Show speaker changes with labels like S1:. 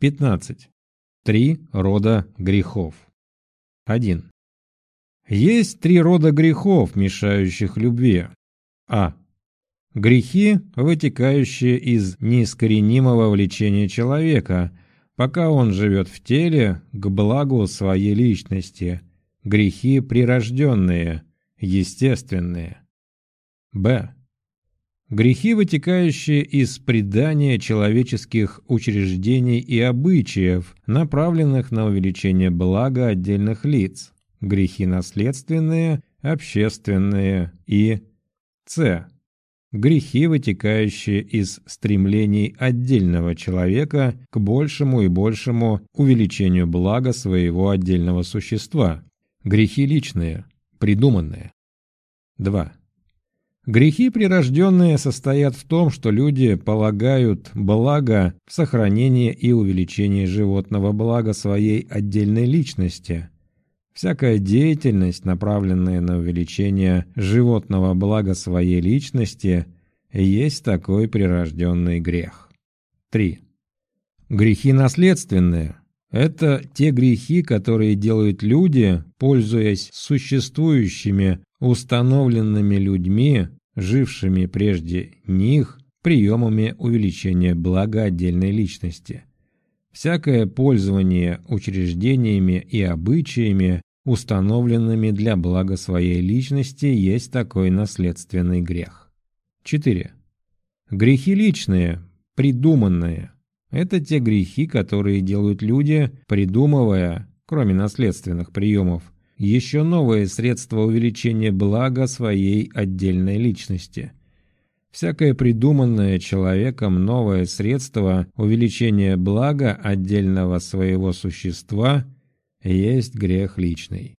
S1: 15. Три рода грехов. 1. Есть три рода грехов, мешающих любви. А. Грехи, вытекающие из неискоренимого влечения человека, пока он живет в теле, к благу своей личности. Грехи прирожденные, естественные. Б. Грехи, вытекающие из предания человеческих учреждений и обычаев, направленных на увеличение блага отдельных лиц. Грехи наследственные, общественные и С. Грехи, вытекающие из стремлений отдельного человека к большему и большему увеличению блага своего отдельного существа. Грехи личные, придуманные. 2. Грехи прирожденные состоят в том, что люди полагают благо в сохранении и увеличении животного блага своей отдельной личности. Всякая деятельность, направленная на увеличение животного блага своей личности, есть такой прирожденный грех. 3. Грехи наследственные – это те грехи, которые делают люди, пользуясь существующими установленными людьми жившими прежде них, приемами увеличения блага отдельной личности. Всякое пользование учреждениями и обычаями, установленными для блага своей личности, есть такой наследственный грех. 4. Грехи личные, придуманные – это те грехи, которые делают люди, придумывая, кроме наследственных приемов, еще новые средства увеличения блага своей отдельной личности. Всякое придуманное человеком новое средство увеличения блага отдельного своего существа есть грех личный.